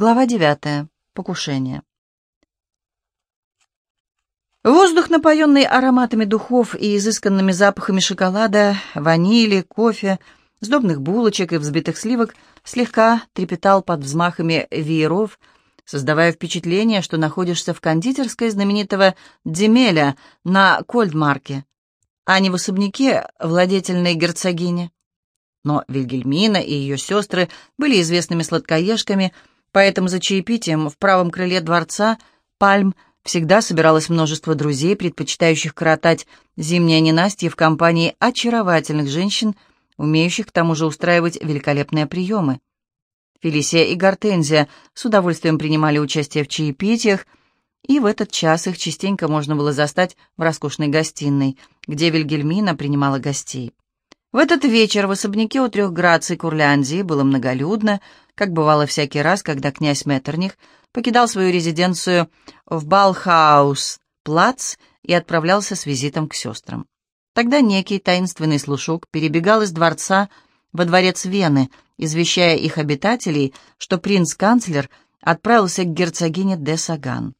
Глава 9. Покушение. Воздух, напоенный ароматами духов и изысканными запахами шоколада, ванили, кофе, сдобных булочек и взбитых сливок, слегка трепетал под взмахами вееров, создавая впечатление, что находишься в кондитерской знаменитого Демеля на Кольдмарке, а не в особняке владетельной герцогини. Но Вильгельмина и ее сестры были известными сладкоежками – Поэтому за чаепитием в правом крыле дворца Пальм всегда собиралось множество друзей, предпочитающих коротать зимнее ненастье в компании очаровательных женщин, умеющих к тому же устраивать великолепные приемы. Фелисия и Гортензия с удовольствием принимали участие в чаепитиях, и в этот час их частенько можно было застать в роскошной гостиной, где Вильгельмина принимала гостей. В этот вечер в особняке у трех граций Курляндии было многолюдно, как бывало всякий раз, когда князь Меттерних покидал свою резиденцию в Балхаус-плац и отправлялся с визитом к сестрам. Тогда некий таинственный слушок перебегал из дворца во дворец Вены, извещая их обитателей, что принц-канцлер отправился к герцогине де Саган.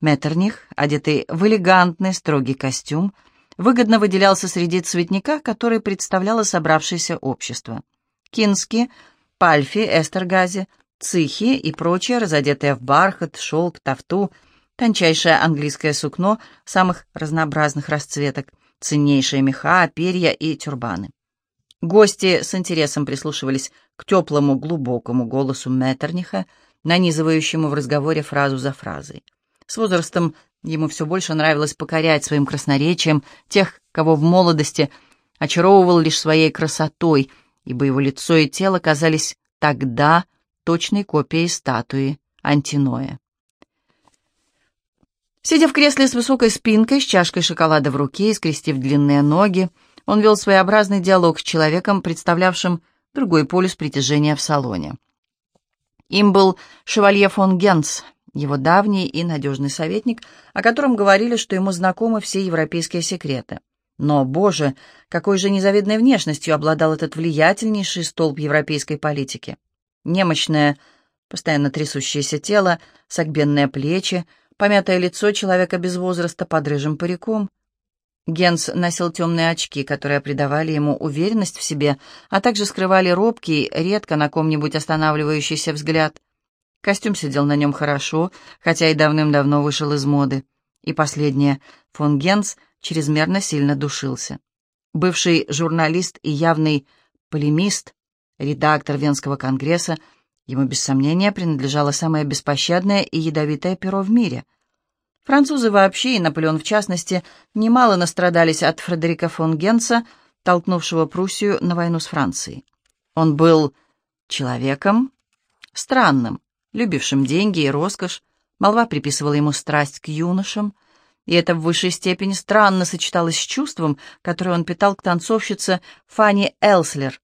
Меттерних, одетый в элегантный строгий костюм, выгодно выделялся среди цветника, который представляло собравшееся общество. Кински, Пальфи, Эстергази, Цихи и прочие, разодетые в бархат, шелк, тафту, тончайшее английское сукно самых разнообразных расцветок, ценнейшие меха, перья и тюрбаны. Гости с интересом прислушивались к теплому, глубокому голосу Меттерниха, нанизывающему в разговоре фразу за фразой. С возрастом Ему все больше нравилось покорять своим красноречием тех, кого в молодости очаровывал лишь своей красотой, ибо его лицо и тело казались тогда точной копией статуи Антиноя. Сидя в кресле с высокой спинкой, с чашкой шоколада в руке и скрестив длинные ноги, он вел своеобразный диалог с человеком, представлявшим другой полюс притяжения в салоне. Им был шевалье фон Генц, его давний и надежный советник, о котором говорили, что ему знакомы все европейские секреты. Но, боже, какой же незавидной внешностью обладал этот влиятельнейший столб европейской политики. Немощное, постоянно трясущееся тело, согбенные плечи, помятое лицо человека без возраста под рыжим париком. Генс носил темные очки, которые придавали ему уверенность в себе, а также скрывали робкий, редко на ком-нибудь останавливающийся взгляд — Костюм сидел на нем хорошо, хотя и давным-давно вышел из моды. И последнее, фон Генс чрезмерно сильно душился. Бывший журналист и явный полемист, редактор Венского конгресса, ему без сомнения принадлежало самое беспощадное и ядовитое перо в мире. Французы вообще, и Наполеон в частности, немало настрадались от Фредерика фон Генса, толкнувшего Пруссию на войну с Францией. Он был человеком странным, любившим деньги и роскошь, молва приписывала ему страсть к юношам, и это в высшей степени странно сочеталось с чувством, которое он питал к танцовщице Фанни Элслер.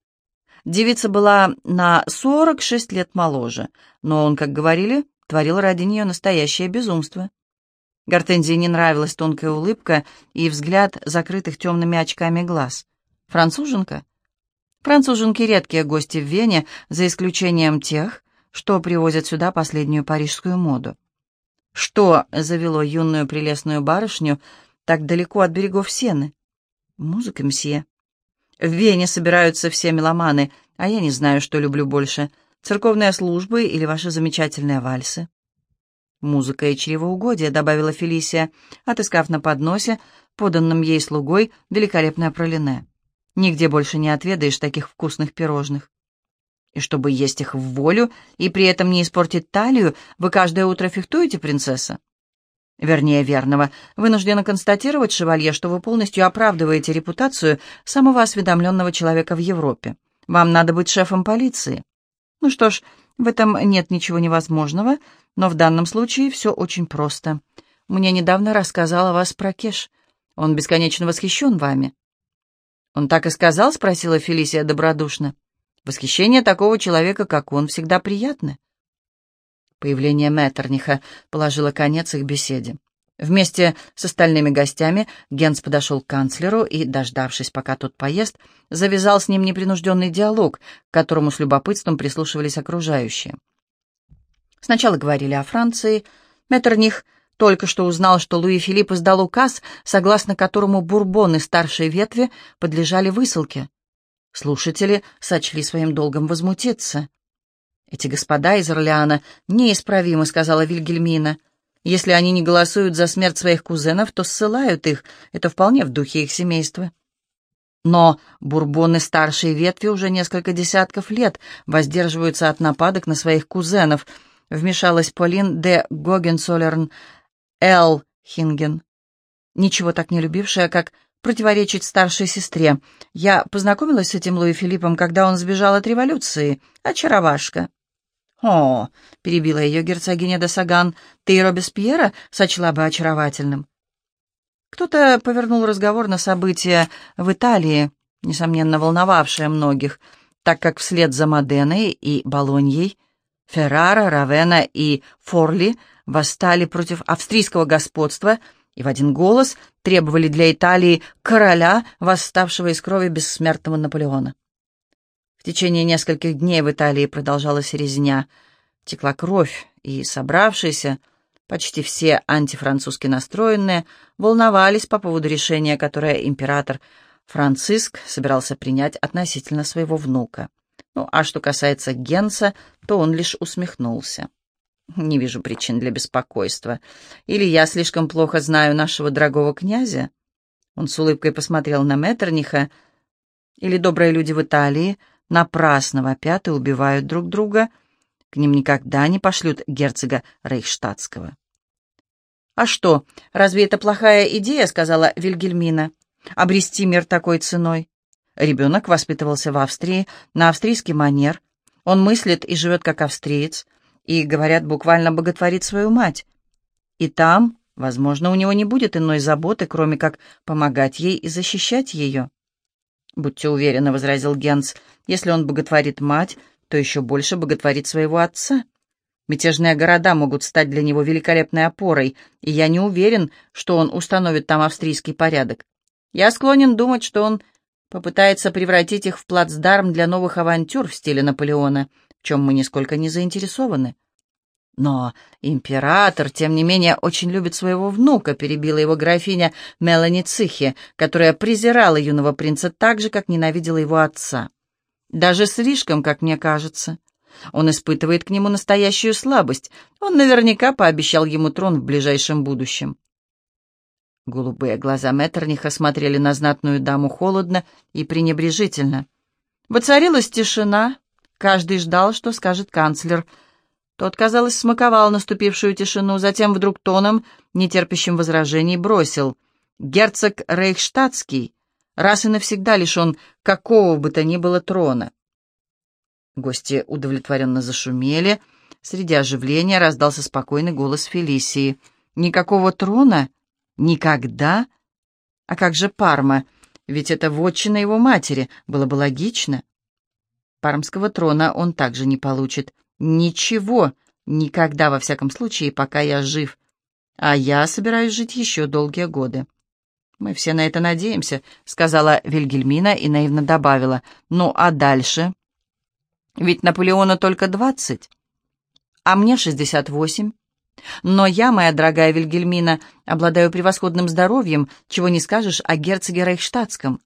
Девица была на 46 лет моложе, но он, как говорили, творил ради нее настоящее безумство. Гортензии не нравилась тонкая улыбка и взгляд закрытых темными очками глаз. Француженка? Француженки — редкие гости в Вене, за исключением тех, что привозят сюда последнюю парижскую моду. Что завело юную прелестную барышню так далеко от берегов Сены? Музыка, мсье. В Вене собираются все меломаны, а я не знаю, что люблю больше — церковные службы или ваши замечательные вальсы. «Музыка и чревоугодие», — добавила Фелисия, отыскав на подносе, поданном ей слугой, великолепное пролине. «Нигде больше не отведаешь таких вкусных пирожных». И чтобы есть их в волю и при этом не испортить талию, вы каждое утро фехтуете, принцесса? Вернее, верного. Вынуждена констатировать, шевалье, что вы полностью оправдываете репутацию самого осведомленного человека в Европе. Вам надо быть шефом полиции. Ну что ж, в этом нет ничего невозможного, но в данном случае все очень просто. Мне недавно рассказал о вас про Кеш. Он бесконечно восхищен вами. «Он так и сказал?» — спросила Фелисия добродушно. Восхищение такого человека, как он, всегда приятно. Появление Меттерниха положило конец их беседе. Вместе с остальными гостями Генс подошел к канцлеру и, дождавшись, пока тот поест, завязал с ним непринужденный диалог, к которому с любопытством прислушивались окружающие. Сначала говорили о Франции. Меттерних только что узнал, что Луи Филипп издал указ, согласно которому бурбоны старшей ветви подлежали высылке. Слушатели сочли своим долгом возмутиться. «Эти господа из Орлеана неисправимы», — сказала Вильгельмина. «Если они не голосуют за смерть своих кузенов, то ссылают их. Это вполне в духе их семейства». Но бурбоны старшей ветви уже несколько десятков лет воздерживаются от нападок на своих кузенов, вмешалась Полин де Гогенцоллерн Эл Хинген, ничего так не любившая, как противоречить старшей сестре. Я познакомилась с этим Луи Филиппом, когда он сбежал от революции. Очаровашка. «О!» — перебила ее герцогиня де Саган. «Ты и Робеспьера сочла бы очаровательным». Кто-то повернул разговор на события в Италии, несомненно волновавшие многих, так как вслед за Моденой и Болоньей Феррара, Равена и Форли восстали против австрийского господства и в один голос требовали для Италии короля, восставшего из крови бессмертного Наполеона. В течение нескольких дней в Италии продолжалась резня, текла кровь, и собравшиеся, почти все антифранцузски настроенные, волновались по поводу решения, которое император Франциск собирался принять относительно своего внука. Ну, а что касается Генса, то он лишь усмехнулся. «Не вижу причин для беспокойства. Или я слишком плохо знаю нашего дорогого князя?» Он с улыбкой посмотрел на Меттерниха. «Или добрые люди в Италии напрасно вопят и убивают друг друга?» К ним никогда не пошлют герцога Рейхштадтского. «А что, разве это плохая идея?» — сказала Вильгельмина. «Обрести мир такой ценой. Ребенок воспитывался в Австрии на австрийский манер. Он мыслит и живет как австриец, и, говорят, буквально боготворит свою мать. И там, возможно, у него не будет иной заботы, кроме как помогать ей и защищать ее». «Будьте уверены», — возразил Генц, — «если он боготворит мать, то еще больше боготворит своего отца. Мятежные города могут стать для него великолепной опорой, и я не уверен, что он установит там австрийский порядок. Я склонен думать, что он попытается превратить их в плацдарм для новых авантюр в стиле Наполеона, чем мы нисколько не заинтересованы. Но император, тем не менее, очень любит своего внука, перебила его графиня Мелани Цихи, которая презирала юного принца так же, как ненавидела его отца. Даже слишком, как мне кажется. Он испытывает к нему настоящую слабость. Он наверняка пообещал ему трон в ближайшем будущем. Голубые глаза Меттерниха смотрели на знатную даму холодно и пренебрежительно. Воцарилась тишина. Каждый ждал, что скажет канцлер. Тот, казалось, смаковал наступившую тишину, затем вдруг тоном, нетерпящим возражений, бросил. «Герцог Рейхштадтский раз и навсегда лишен какого бы то ни было трона. Гости удовлетворенно зашумели. Среди оживления раздался спокойный голос Фелисии. «Никакого трона? Никогда? А как же Парма? Ведь это вотчина его матери, было бы логично». Пармского трона он также не получит. Ничего, никогда, во всяком случае, пока я жив. А я собираюсь жить еще долгие годы. «Мы все на это надеемся», — сказала Вильгельмина и наивно добавила. «Ну, а дальше?» «Ведь Наполеону только двадцать, а мне шестьдесят восемь. Но я, моя дорогая Вильгельмина, обладаю превосходным здоровьем, чего не скажешь о герцоге Рейхштадтском.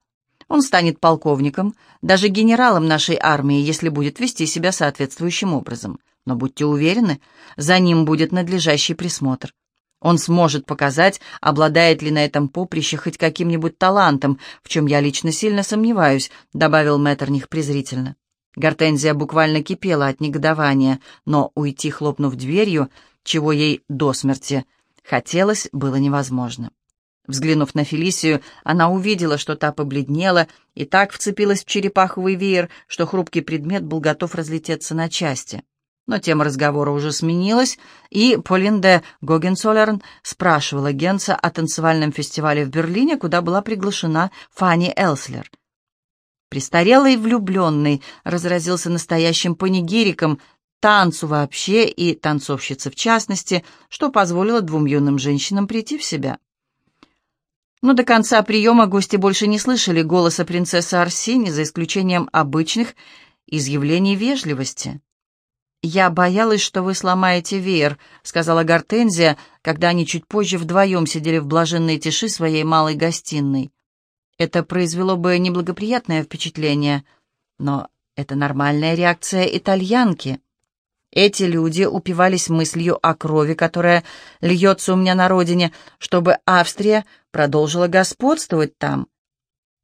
Он станет полковником, даже генералом нашей армии, если будет вести себя соответствующим образом. Но будьте уверены, за ним будет надлежащий присмотр. Он сможет показать, обладает ли на этом поприще хоть каким-нибудь талантом, в чем я лично сильно сомневаюсь», — добавил Меттерних презрительно. Гортензия буквально кипела от негодования, но уйти, хлопнув дверью, чего ей до смерти хотелось, было невозможно. Взглянув на Фелисию, она увидела, что та побледнела и так вцепилась в черепаховый веер, что хрупкий предмет был готов разлететься на части. Но тема разговора уже сменилась, и Полин де Гогенцоллерн спрашивала Генца о танцевальном фестивале в Берлине, куда была приглашена Фанни Элслер. Престарелый влюбленный разразился настоящим панигириком, танцу вообще и танцовщице в частности, что позволило двум юным женщинам прийти в себя. Но до конца приема гости больше не слышали голоса принцессы Арсени, за исключением обычных изъявлений вежливости. «Я боялась, что вы сломаете веер», — сказала Гортензия, когда они чуть позже вдвоем сидели в блаженной тиши своей малой гостиной. Это произвело бы неблагоприятное впечатление, но это нормальная реакция итальянки. Эти люди упивались мыслью о крови, которая льется у меня на родине, чтобы Австрия продолжила господствовать там.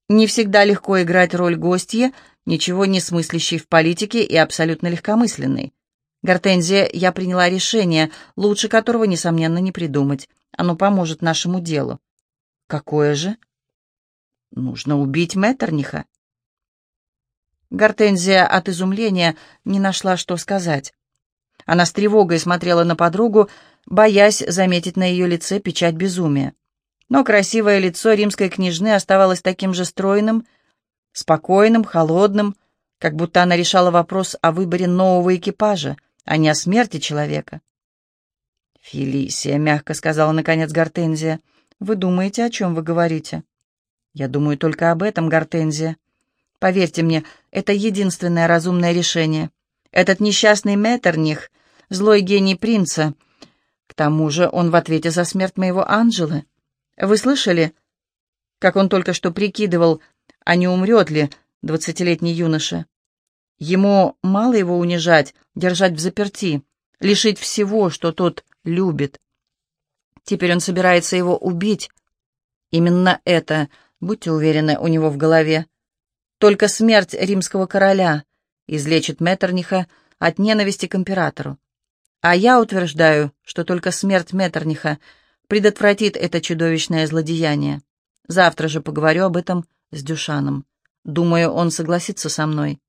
Не всегда легко играть роль гостья, ничего не смыслящей в политике и абсолютно легкомысленной. Гортензия, я приняла решение, лучше которого, несомненно, не придумать. Оно поможет нашему делу. Какое же? Нужно убить Меттерниха. Гортензия от изумления не нашла, что сказать. Она с тревогой смотрела на подругу, боясь заметить на ее лице печать безумия. Но красивое лицо римской княжны оставалось таким же стройным, спокойным, холодным, как будто она решала вопрос о выборе нового экипажа, а не о смерти человека. «Фелисия», — мягко сказала наконец Гортензия, — «вы думаете, о чем вы говорите?» «Я думаю только об этом, Гортензия. Поверьте мне, это единственное разумное решение. Этот несчастный Меттерних — злой гений принца. К тому же он в ответе за смерть моего Анжелы. Вы слышали, как он только что прикидывал, а не умрет ли двадцатилетний юноша? Ему мало его унижать, держать в заперти, лишить всего, что тот любит. Теперь он собирается его убить. Именно это, будьте уверены, у него в голове. Только смерть римского короля излечит Меттерниха от ненависти к императору. А я утверждаю, что только смерть Меттерниха предотвратит это чудовищное злодеяние. Завтра же поговорю об этом с Дюшаном. Думаю, он согласится со мной.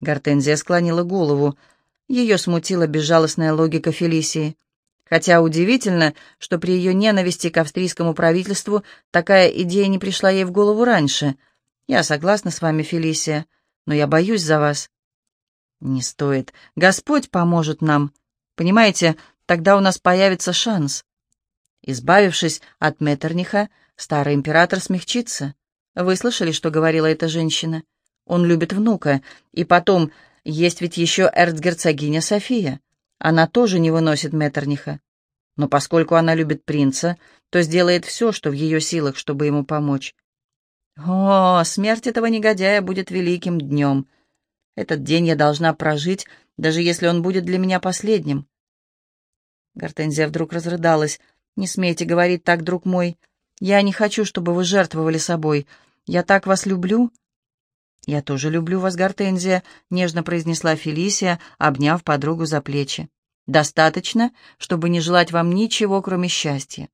Гортензия склонила голову. Ее смутила безжалостная логика Фелисии. Хотя удивительно, что при ее ненависти к австрийскому правительству такая идея не пришла ей в голову раньше. «Я согласна с вами, Фелисия, но я боюсь за вас». «Не стоит. Господь поможет нам. Понимаете, тогда у нас появится шанс». Избавившись от Меттерниха, старый император смягчится. Вы слышали, что говорила эта женщина? Он любит внука. И потом, есть ведь еще эрцгерцогиня София. Она тоже не выносит Меттерниха. Но поскольку она любит принца, то сделает все, что в ее силах, чтобы ему помочь. О, смерть этого негодяя будет великим днем. Этот день я должна прожить, даже если он будет для меня последним. Гортензия вдруг разрыдалась. «Не смейте говорить так, друг мой. Я не хочу, чтобы вы жертвовали собой. Я так вас люблю». «Я тоже люблю вас, Гортензия», — нежно произнесла Фелисия, обняв подругу за плечи. «Достаточно, чтобы не желать вам ничего, кроме счастья.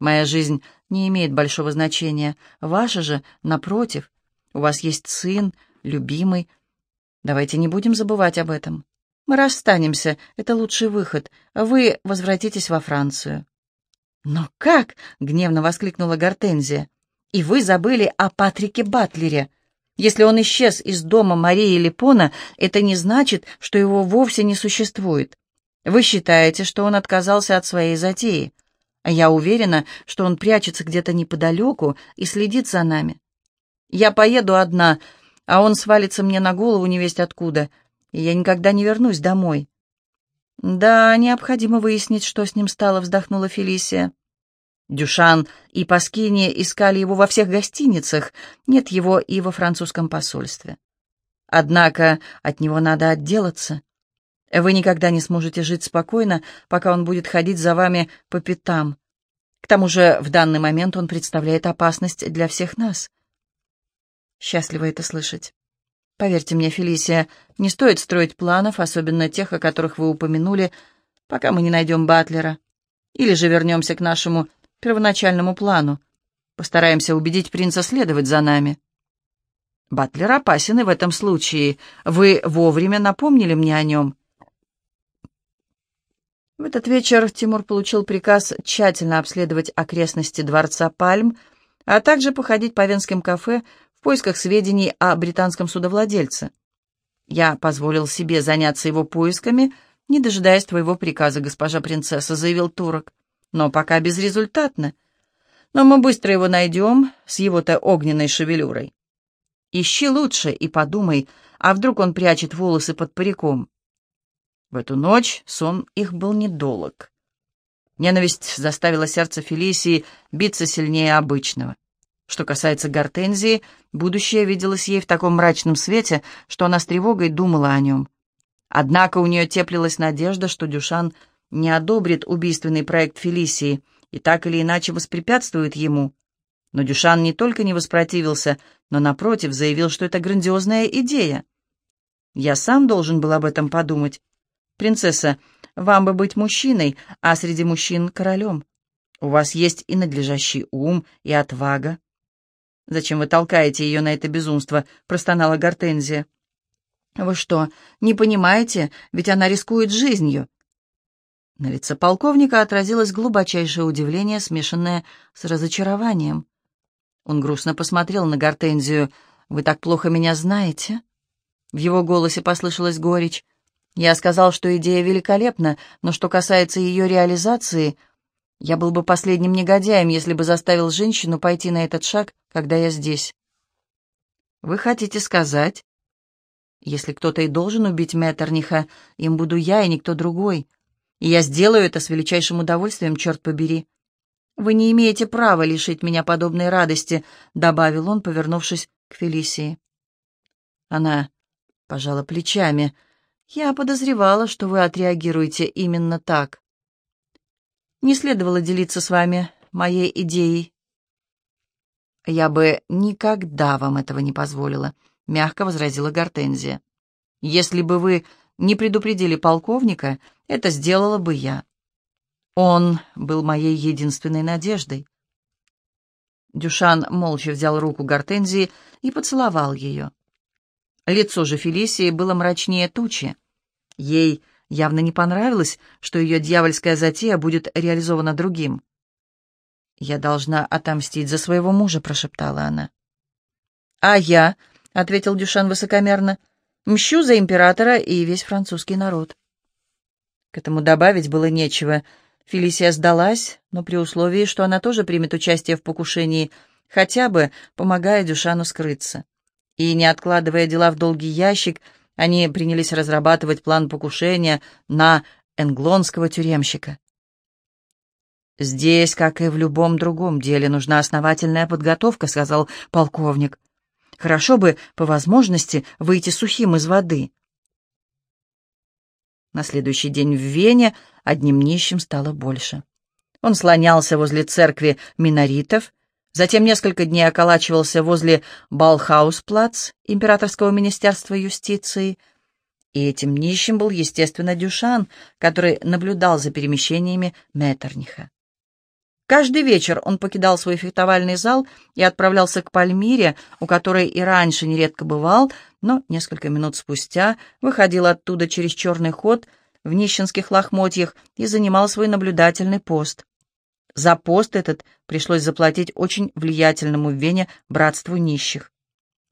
Моя жизнь не имеет большого значения. Ваша же, напротив. У вас есть сын, любимый. Давайте не будем забывать об этом. Мы расстанемся, это лучший выход. Вы возвратитесь во Францию». «Но как?» — гневно воскликнула Гортензия. «И вы забыли о Патрике Батлере. Если он исчез из дома Марии Липона, это не значит, что его вовсе не существует. Вы считаете, что он отказался от своей затеи. А я уверена, что он прячется где-то неподалеку и следит за нами. Я поеду одна, а он свалится мне на голову невесть откуда, и я никогда не вернусь домой. «Да, необходимо выяснить, что с ним стало», — вздохнула Фелисия. Дюшан и Паскини искали его во всех гостиницах, нет его и во французском посольстве. Однако от него надо отделаться. Вы никогда не сможете жить спокойно, пока он будет ходить за вами по пятам. К тому же в данный момент он представляет опасность для всех нас. Счастливо это слышать. Поверьте мне, Фелисия, не стоит строить планов, особенно тех, о которых вы упомянули, пока мы не найдем Батлера. Или же вернемся к нашему первоначальному плану. Постараемся убедить принца следовать за нами. Батлер опасен и в этом случае. Вы вовремя напомнили мне о нем. В этот вечер Тимур получил приказ тщательно обследовать окрестности дворца Пальм, а также походить по венским кафе в поисках сведений о британском судовладельце. «Я позволил себе заняться его поисками, не дожидаясь твоего приказа, госпожа принцесса», — заявил турок но пока безрезультатно. Но мы быстро его найдем с его-то огненной шевелюрой. Ищи лучше и подумай, а вдруг он прячет волосы под париком. В эту ночь сон их был недолг. Ненависть заставила сердце Фелисии биться сильнее обычного. Что касается Гортензии, будущее виделось ей в таком мрачном свете, что она с тревогой думала о нем. Однако у нее теплилась надежда, что Дюшан не одобрит убийственный проект Фелисии и так или иначе воспрепятствует ему. Но Дюшан не только не воспротивился, но, напротив, заявил, что это грандиозная идея. «Я сам должен был об этом подумать. Принцесса, вам бы быть мужчиной, а среди мужчин — королем. У вас есть и надлежащий ум, и отвага. «Зачем вы толкаете ее на это безумство?» — простонала Гортензия. «Вы что, не понимаете? Ведь она рискует жизнью». На лице полковника отразилось глубочайшее удивление, смешанное с разочарованием. Он грустно посмотрел на Гортензию. «Вы так плохо меня знаете?» В его голосе послышалась горечь. «Я сказал, что идея великолепна, но что касается ее реализации, я был бы последним негодяем, если бы заставил женщину пойти на этот шаг, когда я здесь». «Вы хотите сказать?» «Если кто-то и должен убить Меттерниха, им буду я и никто другой. И я сделаю это с величайшим удовольствием, черт побери». «Вы не имеете права лишить меня подобной радости», — добавил он, повернувшись к Фелисии. Она пожала плечами. «Я подозревала, что вы отреагируете именно так. Не следовало делиться с вами моей идеей». «Я бы никогда вам этого не позволила», — мягко возразила Гортензия. «Если бы вы не предупредили полковника, это сделала бы я. Он был моей единственной надеждой. Дюшан молча взял руку Гортензии и поцеловал ее. Лицо же Фелисии было мрачнее тучи. Ей явно не понравилось, что ее дьявольская затея будет реализована другим. «Я должна отомстить за своего мужа», — прошептала она. «А я», — ответил Дюшан высокомерно, — «мщу за императора и весь французский народ». К этому добавить было нечего — Фелисия сдалась, но при условии, что она тоже примет участие в покушении, хотя бы помогая Дюшану скрыться. И, не откладывая дела в долгий ящик, они принялись разрабатывать план покушения на энглонского тюремщика. «Здесь, как и в любом другом деле, нужна основательная подготовка», — сказал полковник. «Хорошо бы, по возможности, выйти сухим из воды». На следующий день в Вене одним нищим стало больше. Он слонялся возле церкви миноритов, затем несколько дней околачивался возле Балхаус-плац Императорского министерства юстиции, и этим нищим был, естественно, Дюшан, который наблюдал за перемещениями Меттерниха. Каждый вечер он покидал свой фехтовальный зал и отправлялся к Пальмире, у которой и раньше нередко бывал, но несколько минут спустя выходил оттуда через черный ход — в нищенских лохмотьях и занимал свой наблюдательный пост. За пост этот пришлось заплатить очень влиятельному в Вене братству нищих.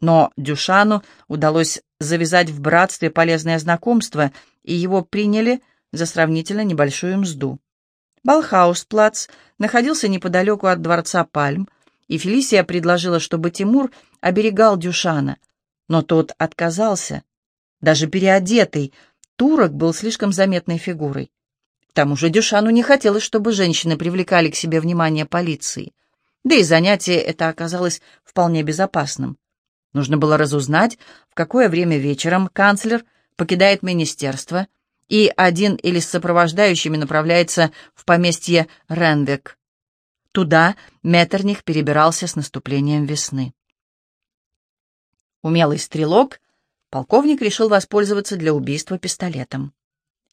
Но Дюшану удалось завязать в братстве полезное знакомство, и его приняли за сравнительно небольшую мзду. Балхаусплац находился неподалеку от дворца Пальм, и Фелисия предложила, чтобы Тимур оберегал Дюшана, но тот отказался. Даже переодетый, турок был слишком заметной фигурой. К тому же Дюшану не хотелось, чтобы женщины привлекали к себе внимание полиции. Да и занятие это оказалось вполне безопасным. Нужно было разузнать, в какое время вечером канцлер покидает министерство, и один или с сопровождающими направляется в поместье Ренвек. Туда Меттерних перебирался с наступлением весны. Умелый стрелок полковник решил воспользоваться для убийства пистолетом.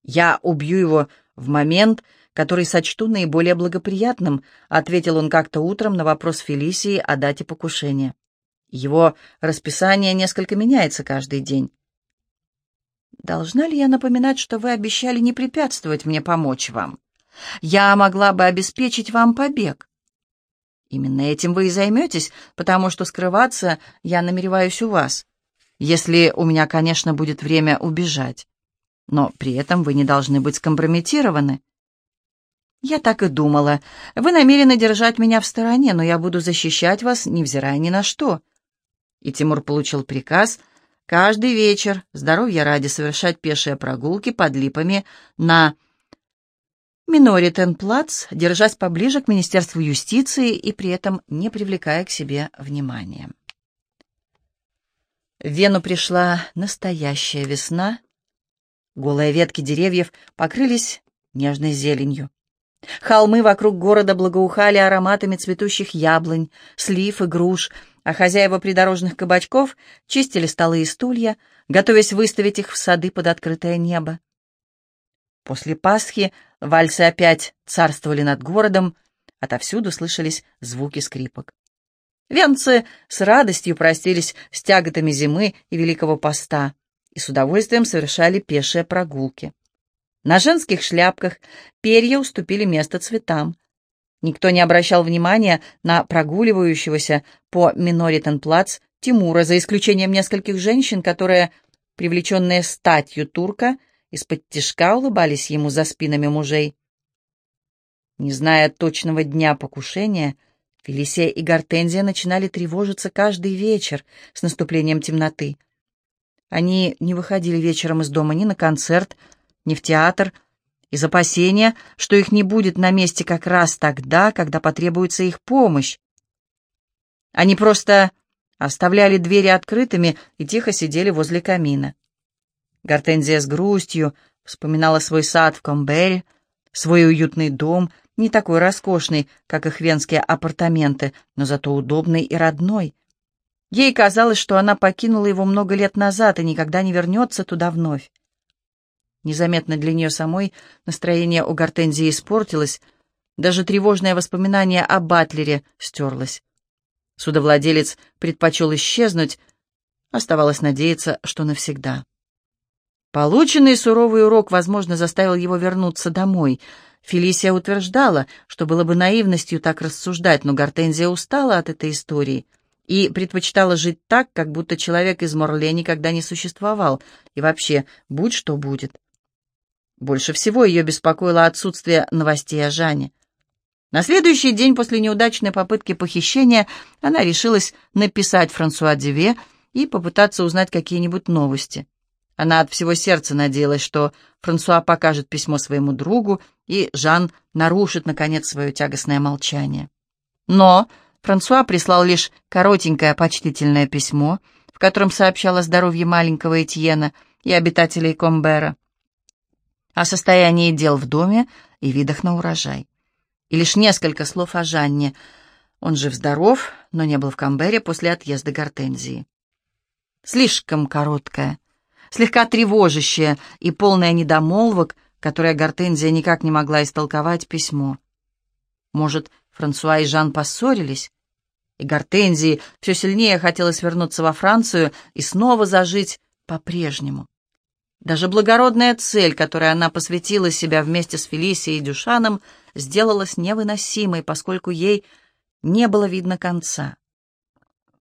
«Я убью его в момент, который сочту наиболее благоприятным», ответил он как-то утром на вопрос Фелисии о дате покушения. Его расписание несколько меняется каждый день. «Должна ли я напоминать, что вы обещали не препятствовать мне помочь вам? Я могла бы обеспечить вам побег». «Именно этим вы и займетесь, потому что скрываться я намереваюсь у вас если у меня, конечно, будет время убежать. Но при этом вы не должны быть скомпрометированы. Я так и думала. Вы намерены держать меня в стороне, но я буду защищать вас, невзирая ни на что. И Тимур получил приказ каждый вечер, здоровья ради, совершать пешие прогулки под липами на Миноритенплац, держась поближе к Министерству юстиции и при этом не привлекая к себе внимания. В Вену пришла настоящая весна. Голые ветки деревьев покрылись нежной зеленью. Холмы вокруг города благоухали ароматами цветущих яблонь, слив и груш, а хозяева придорожных кабачков чистили столы и стулья, готовясь выставить их в сады под открытое небо. После Пасхи вальсы опять царствовали над городом, отовсюду слышались звуки скрипок. Венцы с радостью простились с тяготами зимы и Великого Поста и с удовольствием совершали пешие прогулки. На женских шляпках перья уступили место цветам. Никто не обращал внимания на прогуливающегося по Миноритенплац Тимура, за исключением нескольких женщин, которые, привлеченные статью турка, из-под тишка улыбались ему за спинами мужей. Не зная точного дня покушения, Фелисия и Гортензия начинали тревожиться каждый вечер с наступлением темноты. Они не выходили вечером из дома ни на концерт, ни в театр, из опасения, что их не будет на месте как раз тогда, когда потребуется их помощь. Они просто оставляли двери открытыми и тихо сидели возле камина. Гортензия с грустью вспоминала свой сад в Комбере, свой уютный дом, не такой роскошный, как их венские апартаменты, но зато удобный и родной. Ей казалось, что она покинула его много лет назад и никогда не вернется туда вновь. Незаметно для нее самой настроение у Гортензии испортилось, даже тревожное воспоминание о Батлере стерлось. Судовладелец предпочел исчезнуть, оставалось надеяться, что навсегда. Полученный суровый урок, возможно, заставил его вернуться домой. Фелисия утверждала, что было бы наивностью так рассуждать, но Гортензия устала от этой истории и предпочитала жить так, как будто человек из Морле никогда не существовал, и вообще, будь что будет. Больше всего ее беспокоило отсутствие новостей о Жане. На следующий день после неудачной попытки похищения она решилась написать Франсуа Деве и попытаться узнать какие-нибудь новости. Она от всего сердца надеялась, что Франсуа покажет письмо своему другу, и Жан нарушит, наконец, свое тягостное молчание. Но Франсуа прислал лишь коротенькое почтительное письмо, в котором сообщал о здоровье маленького Этьена и обитателей Комбера, о состоянии дел в доме и видах на урожай. И лишь несколько слов о Жанне. Он жив-здоров, но не был в Камбере после отъезда Гортензии. Слишком короткое, слегка тревожащее и полное недомолвок, которое Гортензия никак не могла истолковать письмо. Может, Франсуа и Жан поссорились? И Гортензии все сильнее хотелось вернуться во Францию и снова зажить по-прежнему. Даже благородная цель, которой она посвятила себя вместе с Фелисией и Дюшаном, сделалась невыносимой, поскольку ей не было видно конца.